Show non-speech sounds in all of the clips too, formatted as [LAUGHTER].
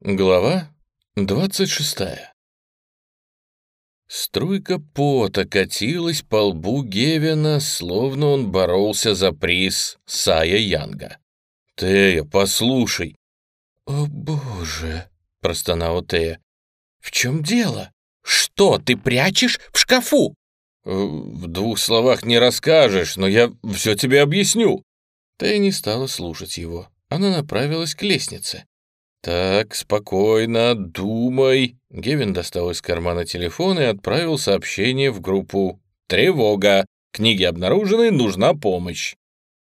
Глава 26 Струйка пота катилась по лбу Гевина, словно он боролся за приз Сая Янга. «Тея, послушай!» «О, боже!» — простонала Тея. «В чем дело? Что ты прячешь в шкафу?» «Э, «В двух словах не расскажешь, но я все тебе объясню». Тея не стала слушать его. Она направилась к лестнице. «Так, спокойно, думай». Гевин достал из кармана телефон и отправил сообщение в группу «Тревога! Книги обнаружены, нужна помощь».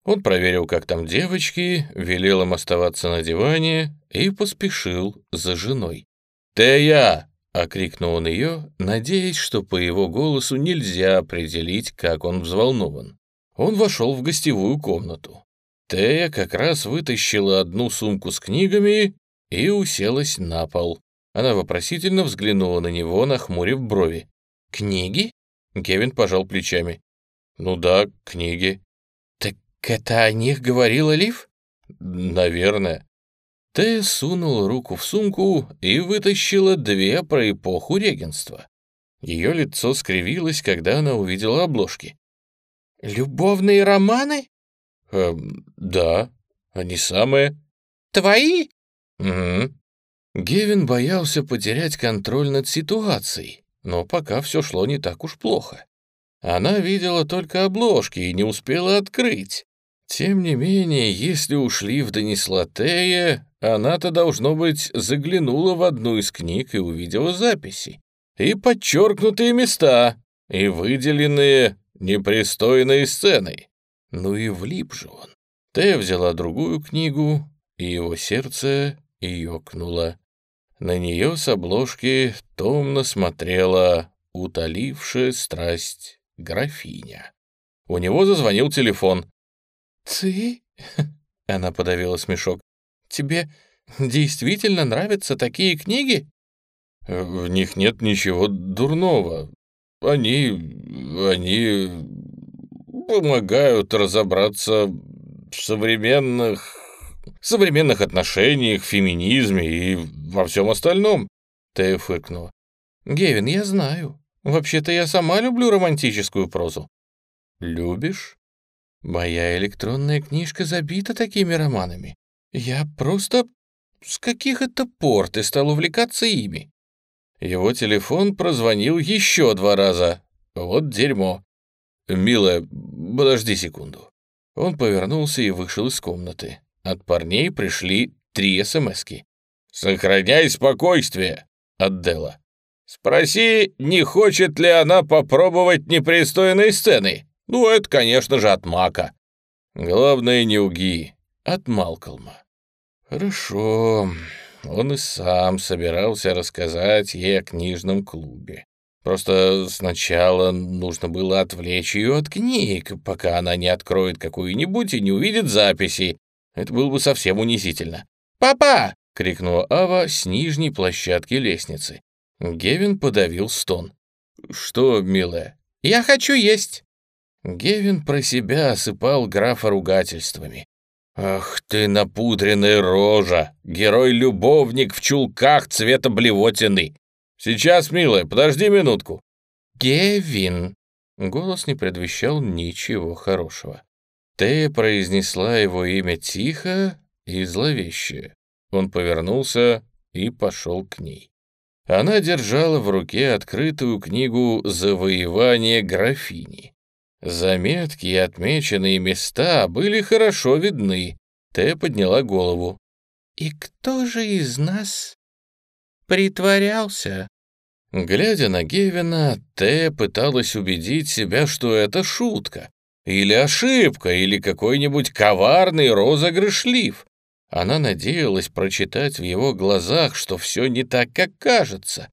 Он проверил, как там девочки, велел им оставаться на диване и поспешил за женой. «Тея!» — окрикнул он ее, надеясь, что по его голосу нельзя определить, как он взволнован. Он вошел в гостевую комнату. Тея как раз вытащила одну сумку с книгами и уселась на пол. Она вопросительно взглянула на него, нахмурив брови. «Книги?» Кевин пожал плечами. «Ну да, книги». «Так это о них говорила Лив?» «Наверное». Тея сунула руку в сумку и вытащила две про эпоху регенства. Ее лицо скривилось, когда она увидела обложки. «Любовные романы?» «Эм, да, они самые». «Твои?» «Угу». Гевин боялся потерять контроль над ситуацией, но пока все шло не так уж плохо. Она видела только обложки и не успела открыть. Тем не менее, если ушли в донесла Тея, она-то, должно быть, заглянула в одну из книг и увидела записи. И подчеркнутые места, и выделенные непристойные сцены. Ну и влип же он. Тея взяла другую книгу, и его сердце и ёкнула. На нее с обложки томно смотрела утолившая страсть графиня. У него зазвонил телефон. «Ты?» [LAUGHS] — она подавила смешок. «Тебе действительно нравятся такие книги?» «В них нет ничего дурного. Они... они помогают разобраться в современных современных отношениях, феминизме и во всем остальном. Тея фыркнула. Гевин, я знаю. Вообще-то я сама люблю романтическую прозу. Любишь? Моя электронная книжка забита такими романами. Я просто... С каких это пор ты стал увлекаться ими? Его телефон прозвонил еще два раза. Вот дерьмо. «Милая, подожди секунду». Он повернулся и вышел из комнаты. От парней пришли три СМСки. «Сохраняй спокойствие!» от Дела. «Спроси, не хочет ли она попробовать непристойные сцены? Ну, это, конечно же, от Мака». «Главное, не уги» от Малкольма. «Хорошо». Он и сам собирался рассказать ей о книжном клубе. Просто сначала нужно было отвлечь ее от книг, пока она не откроет какую-нибудь и не увидит записи, это было бы совсем унизительно. «Папа!» — крикнула Ава с нижней площадки лестницы. Гевин подавил стон. «Что, милая?» «Я хочу есть!» Гевин про себя осыпал графа ругательствами. «Ах ты, напудренная рожа! Герой-любовник в чулках цвета блевотины! Сейчас, милая, подожди минутку!» «Гевин!» Голос не предвещал ничего хорошего. Тея произнесла его имя тихо и зловеще. Он повернулся и пошел к ней. Она держала в руке открытую книгу «Завоевание графини». Заметки и отмеченные места были хорошо видны. Тея подняла голову. «И кто же из нас притворялся?» Глядя на Гевина, Тея пыталась убедить себя, что это шутка, или ошибка, или какой-нибудь коварный розыгрыш лиф. Она надеялась прочитать в его глазах, что все не так, как кажется.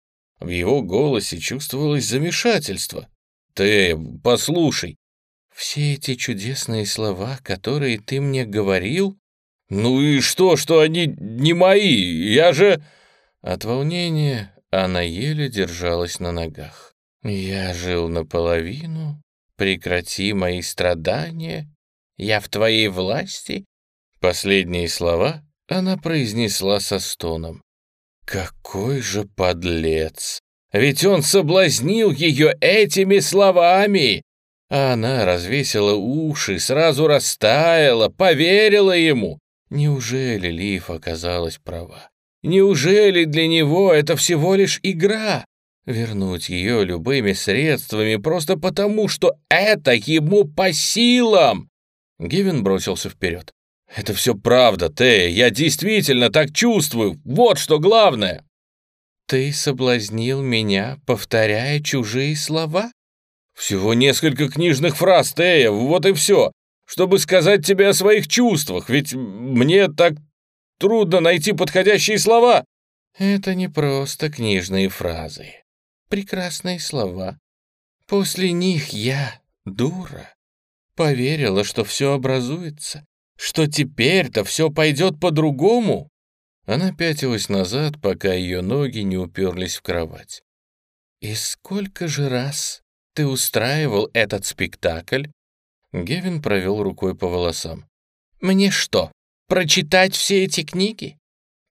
В его голосе чувствовалось замешательство. «Ты послушай». «Все эти чудесные слова, которые ты мне говорил...» «Ну и что, что они не мои? Я же...» От волнения она еле держалась на ногах. «Я жил наполовину, прекрати мои страдания, я в твоей власти». Последние слова она произнесла со стоном. Какой же подлец! Ведь он соблазнил ее этими словами! А она развесила уши, сразу растаяла, поверила ему. Неужели Лив оказалась права? Неужели для него это всего лишь игра? Вернуть ее любыми средствами просто потому, что это ему по силам. Гивен бросился вперед. «Это все правда, Тея, я действительно так чувствую, вот что главное!» «Ты соблазнил меня, повторяя чужие слова?» «Всего несколько книжных фраз, Тея, вот и все, чтобы сказать тебе о своих чувствах, ведь мне так Трудно найти подходящие слова. Это не просто книжные фразы. Прекрасные слова. После них я, дура, поверила, что все образуется, что теперь-то все пойдет по-другому. Она пятилась назад, пока ее ноги не уперлись в кровать. «И сколько же раз ты устраивал этот спектакль?» Гевин провел рукой по волосам. «Мне что, прочитать все эти книги?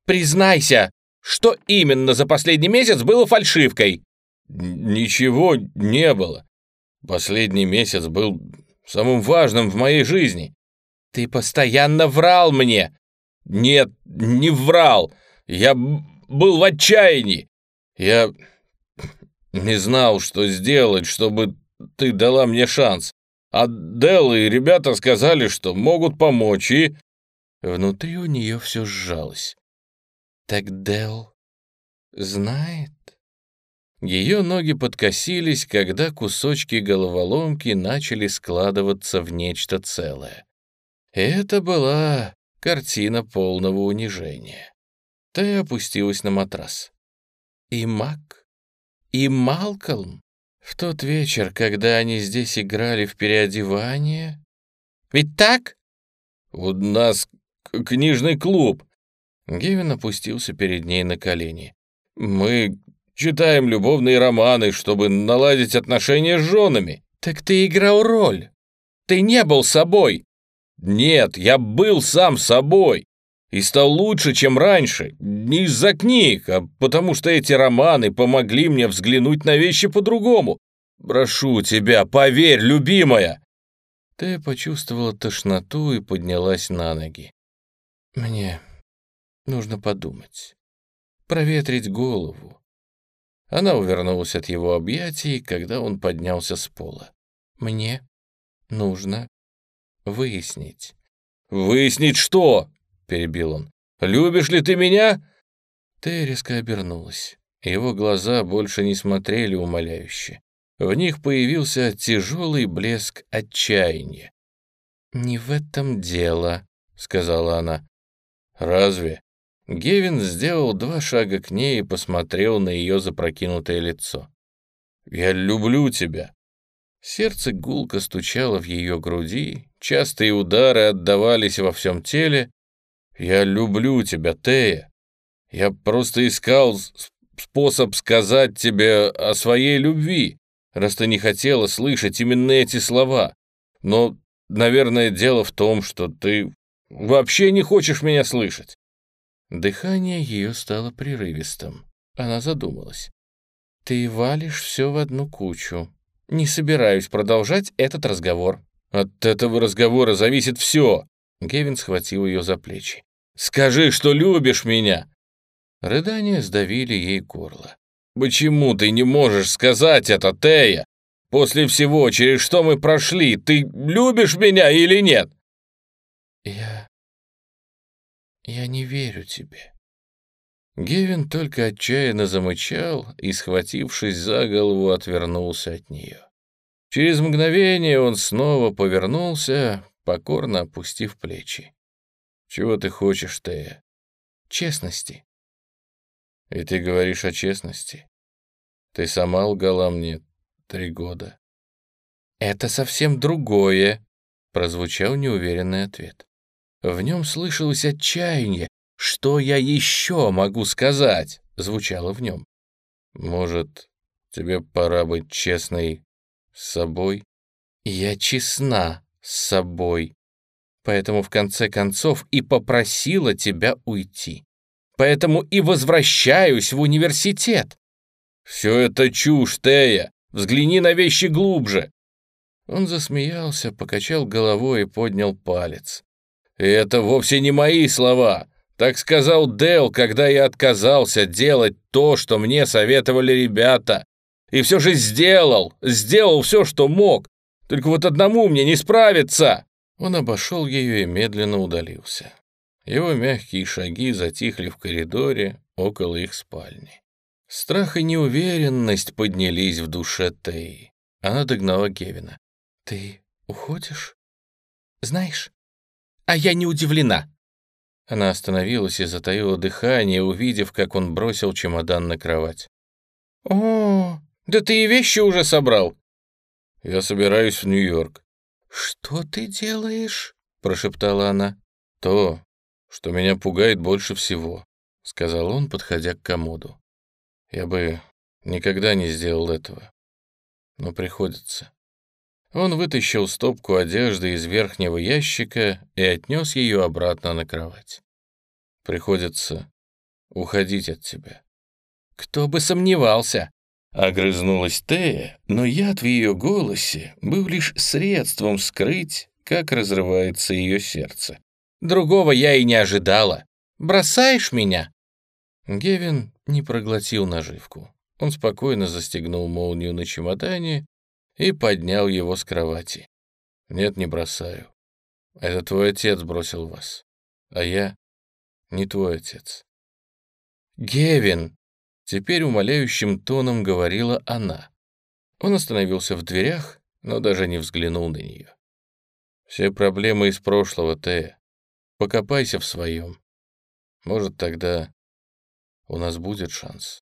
Признайся, что именно за последний месяц было фальшивкой?» «Ничего не было. Последний месяц был самым важным в моей жизни». «Ты постоянно врал мне!» «Нет, не врал. Я был в отчаянии. Я не знал, что сделать, чтобы ты дала мне шанс. А Дел и ребята сказали, что могут помочь, и...» Внутри у нее все сжалось. «Так Дел знает?» Ее ноги подкосились, когда кусочки головоломки начали складываться в нечто целое. Это была картина полного унижения. Ты опустилась на матрас. И Мак, и Малкольм в тот вечер, когда они здесь играли в переодевание... Ведь так? У нас книжный клуб». Гевин опустился перед ней на колени. «Мы читаем любовные романы, чтобы наладить отношения с женами». «Так ты играл роль. Ты не был собой». «Нет, я был сам собой и стал лучше, чем раньше. Не из-за книг, а потому что эти романы помогли мне взглянуть на вещи по-другому. Прошу тебя, поверь, любимая!» Ты почувствовала тошноту и поднялась на ноги. Мне нужно подумать, проветрить голову. Она увернулась от его объятий, когда он поднялся с пола. Мне нужно выяснить. «Выяснить что?» — перебил он. «Любишь ли ты меня?» Ты резко обернулась. Его глаза больше не смотрели умоляюще. В них появился тяжелый блеск отчаяния. «Не в этом дело», — сказала она. «Разве?» Гевин сделал два шага к ней и посмотрел на ее запрокинутое лицо. «Я люблю тебя». Сердце гулко стучало в ее груди, частые удары отдавались во всем теле. «Я люблю тебя, Тея. Я просто искал способ сказать тебе о своей любви, раз ты не хотела слышать именно эти слова. Но, наверное, дело в том, что ты Вообще не хочешь меня слышать?» Дыхание ее стало прерывистым. Она задумалась. «Ты валишь все в одну кучу. Не собираюсь продолжать этот разговор». «От этого разговора зависит все!» Гевин схватил ее за плечи. «Скажи, что любишь меня!» Рыдания сдавили ей горло. «Почему ты не можешь сказать это, Тея? После всего, через что мы прошли, ты любишь меня или нет?» «Я... я не верю тебе». Гевин только отчаянно замычал и, схватившись за голову, отвернулся от нее. Через мгновение он снова повернулся, покорно опустив плечи. «Чего ты хочешь, Тея?» «Честности». «И ты говоришь о честности? Ты сама лгала мне три года». «Это совсем другое», — прозвучал неуверенный ответ. В нем слышалось отчаяние. «Что я еще могу сказать?» — звучало в нем. «Может, тебе пора быть честной с собой?» «Я честна с собой, поэтому в конце концов и попросила тебя уйти. поэтому и возвращаюсь в университет». «Все это чушь, Тея. Взгляни на вещи глубже». Он засмеялся, покачал головой и поднял палец. «Это вовсе не мои слова. Так сказал Дэл, когда я отказался делать то, что мне советовали ребята. И все же сделал, сделал все, что мог. Только вот одному мне не справиться!» Он обошел ее и медленно удалился. Его мягкие шаги затихли в коридоре около их спальни. Страх и неуверенность поднялись в душе Теи. Она догнала Кевина. «Ты уходишь? Знаешь, а я не удивлена!» Она остановилась и затаила дыхание, увидев, как он бросил чемодан на кровать. «О, да ты и вещи уже собрал!» «Я собираюсь в Нью-Йорк». «Что ты делаешь?» — прошептала она. «То, что меня пугает больше всего», — сказал он, подходя к комоду. «Я бы никогда не сделал этого, но приходится». Он вытащил стопку одежды из верхнего ящика и отнес ее обратно на кровать. «Приходится уходить от тебя». «Кто бы сомневался!» Огрызнулась Тея, но яд в ее голосе был лишь средством скрыть, как разрывается ее сердце. «Другого я и не ожидала. Бросаешь меня?» Гевин не проглотил наживку. Он спокойно застегнул молнию на чемодане и поднял его с кровати. «Нет, не бросаю. Это твой отец бросил вас, а я не твой отец». «Гевин!» Теперь умоляющим тоном говорила она. Он остановился в дверях, но даже не взглянул на нее. «Все проблемы из прошлого, Тея. Покопайся в своем. Может, тогда у нас будет шанс».